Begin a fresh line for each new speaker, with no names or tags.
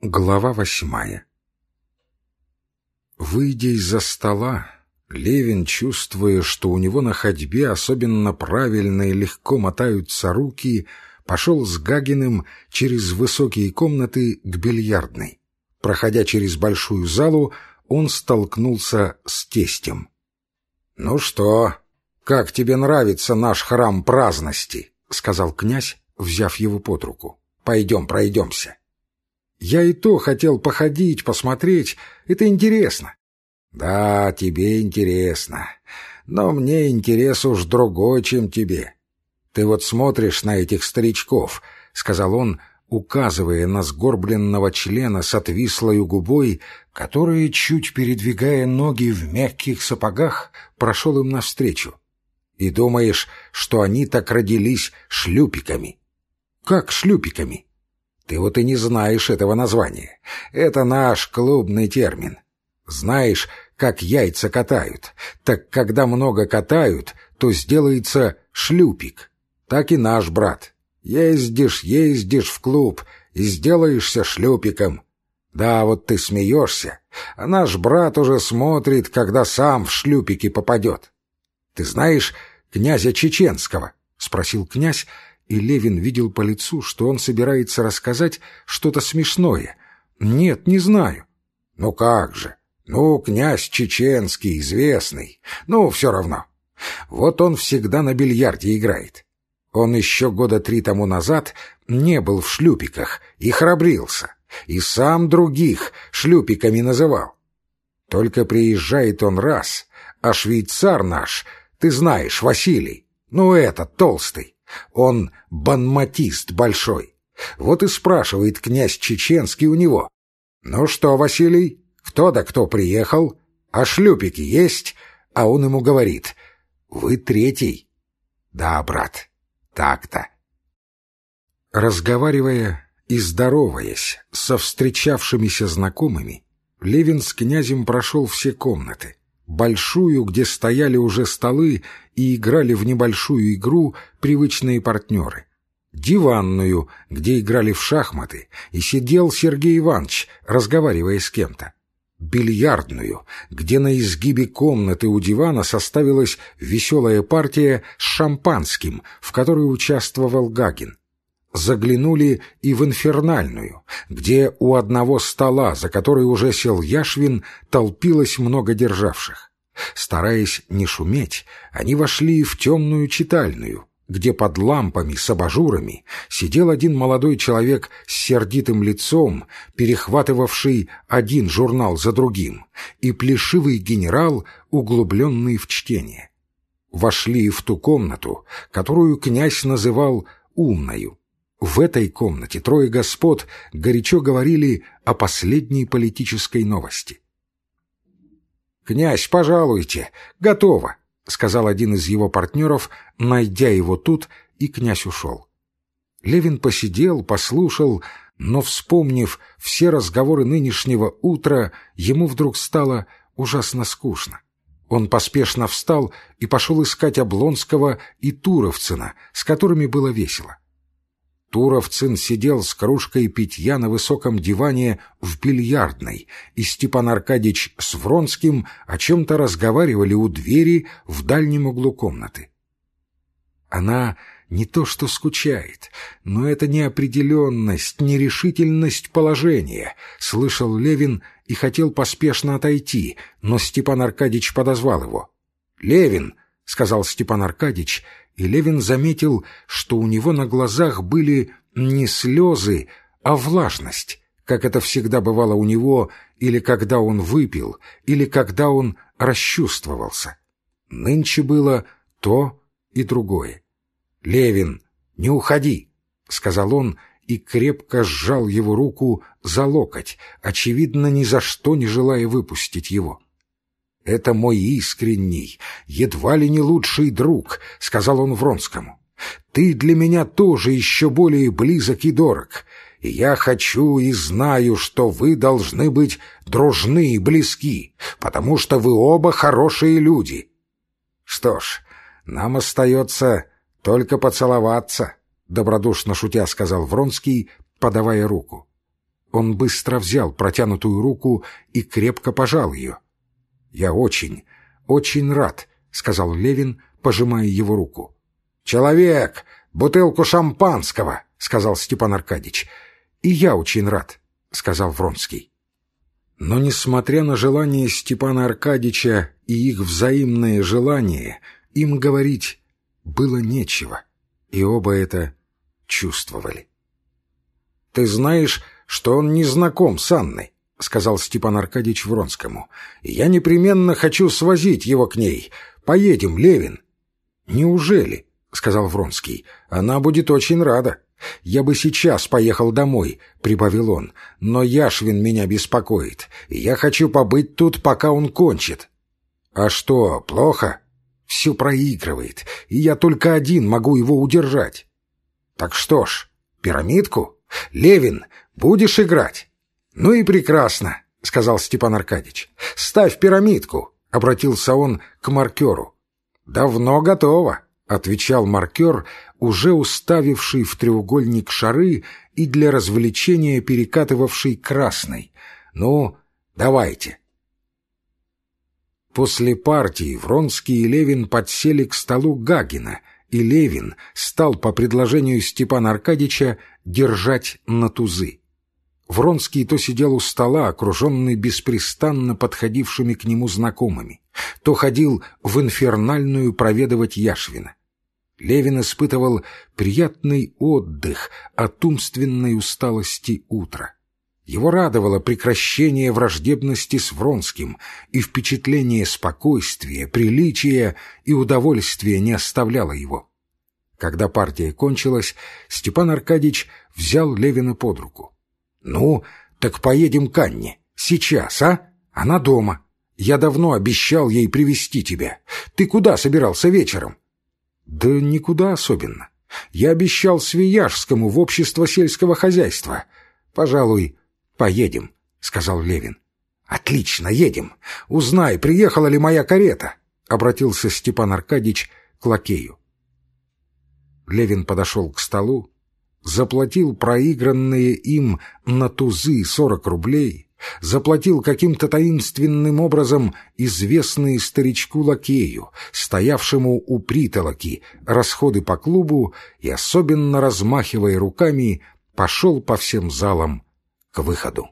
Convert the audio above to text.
Глава восьмая Выйдя из-за стола, Левин, чувствуя, что у него на ходьбе особенно правильно и легко мотаются руки, пошел с Гагиным через высокие комнаты к бильярдной. Проходя через большую залу, он столкнулся с тестем. «Ну что, как тебе нравится наш храм праздности?» — сказал князь, взяв его под руку. «Пойдем, пройдемся». Я и то хотел походить, посмотреть. Это интересно. Да, тебе интересно. Но мне интерес уж другой, чем тебе. Ты вот смотришь на этих старичков, — сказал он, указывая на сгорбленного члена с отвислой губой, который, чуть передвигая ноги в мягких сапогах, прошел им навстречу. И думаешь, что они так родились шлюпиками? Как шлюпиками? Ты вот и не знаешь этого названия. Это наш клубный термин. Знаешь, как яйца катают. Так когда много катают, то сделается шлюпик. Так и наш брат. Ездишь, ездишь в клуб и сделаешься шлюпиком. Да, вот ты смеешься, а наш брат уже смотрит, когда сам в шлюпики попадет. Ты знаешь князя Чеченского? — спросил князь, и Левин видел по лицу, что он собирается рассказать что-то смешное. «Нет, не знаю». «Ну как же? Ну, князь чеченский, известный. Ну, все равно. Вот он всегда на бильярде играет. Он еще года три тому назад не был в шлюпиках и храбрился, и сам других шлюпиками называл. Только приезжает он раз, а швейцар наш, ты знаешь, Василий, ну этот, толстый, он банматист большой. Вот и спрашивает князь Чеченский у него. «Ну что, Василий, кто да кто приехал? А шлюпики есть?» А он ему говорит. «Вы третий». «Да, брат, так-то». Разговаривая и здороваясь со встречавшимися знакомыми, Левин с князем прошел все комнаты большую, где стояли уже столы и играли в небольшую игру привычные партнеры, диванную, где играли в шахматы, и сидел Сергей Иванович, разговаривая с кем-то, бильярдную, где на изгибе комнаты у дивана составилась веселая партия с шампанским, в которой участвовал Гагин, заглянули и в инфернальную, где у одного стола, за который уже сел Яшвин, толпилось много державших. Стараясь не шуметь, они вошли в темную читальную, где под лампами с абажурами сидел один молодой человек с сердитым лицом, перехватывавший один журнал за другим, и плешивый генерал, углубленный в чтение. Вошли в ту комнату, которую князь называл «умною», в этой комнате трое господ горячо говорили о последней политической новости. «Князь, пожалуйте, готово», — сказал один из его партнеров, найдя его тут, и князь ушел. Левин посидел, послушал, но, вспомнив все разговоры нынешнего утра, ему вдруг стало ужасно скучно. Он поспешно встал и пошел искать Облонского и Туровцина, с которыми было весело. Туровцин сидел с кружкой питья на высоком диване в бильярдной, и Степан Аркадьич с Вронским о чем-то разговаривали у двери в дальнем углу комнаты. Она не то что скучает, но это неопределенность, нерешительность положения, — слышал Левин и хотел поспешно отойти, но Степан Аркадьич подозвал его. — Левин! — сказал Степан Аркадьич и Левин заметил, что у него на глазах были не слезы, а влажность, как это всегда бывало у него или когда он выпил, или когда он расчувствовался. Нынче было то и другое. «Левин, не уходи!» — сказал он и крепко сжал его руку за локоть, очевидно, ни за что не желая выпустить его. «Это мой искренний, едва ли не лучший друг», — сказал он Вронскому. «Ты для меня тоже еще более близок и дорог, и я хочу и знаю, что вы должны быть дружны и близки, потому что вы оба хорошие люди». «Что ж, нам остается только поцеловаться», — добродушно шутя сказал Вронский, подавая руку. Он быстро взял протянутую руку и крепко пожал ее. «Я очень, очень рад», — сказал Левин, пожимая его руку. «Человек, бутылку шампанского», — сказал Степан Аркадьич. «И я очень рад», — сказал Вронский. Но, несмотря на желание Степана Аркадьича и их взаимное желание, им говорить было нечего, и оба это чувствовали. «Ты знаешь, что он не знаком с Анной», — сказал Степан Аркадьевич Вронскому. «Я непременно хочу свозить его к ней. Поедем, Левин». «Неужели?» — сказал Вронский. «Она будет очень рада». «Я бы сейчас поехал домой», — прибавил он, — «но Яшвин меня беспокоит, я хочу побыть тут, пока он кончит». «А что, плохо?» «Все проигрывает, и я только один могу его удержать». «Так что ж, пирамидку? Левин, будешь играть?» «Ну и прекрасно», — сказал Степан Аркадьевич. «Ставь пирамидку», — обратился он к маркеру. «Давно готово», — отвечал маркер, уже уставивший в треугольник шары и для развлечения перекатывавший красный. «Ну, давайте». После партии Вронский и Левин подсели к столу Гагина, и Левин стал по предложению Степана Аркадьича держать на тузы. Вронский то сидел у стола, окруженный беспрестанно подходившими к нему знакомыми, то ходил в инфернальную проведывать Яшвина. Левин испытывал приятный отдых от умственной усталости утра. Его радовало прекращение враждебности с Вронским, и впечатление спокойствия, приличия и удовольствия не оставляло его. Когда партия кончилась, Степан Аркадьич взял Левина под руку. «Ну, так поедем к Анне. Сейчас, а? Она дома. Я давно обещал ей привести тебя. Ты куда собирался вечером?» «Да никуда особенно. Я обещал Свияжскому в общество сельского хозяйства. Пожалуй, поедем», — сказал Левин. «Отлично, едем. Узнай, приехала ли моя карета», — обратился Степан Аркадьич к лакею. Левин подошел к столу, заплатил проигранные им на тузы сорок рублей, заплатил каким-то таинственным образом известный старичку-лакею, стоявшему у притолоки, расходы по клубу и, особенно размахивая руками, пошел по всем залам к выходу.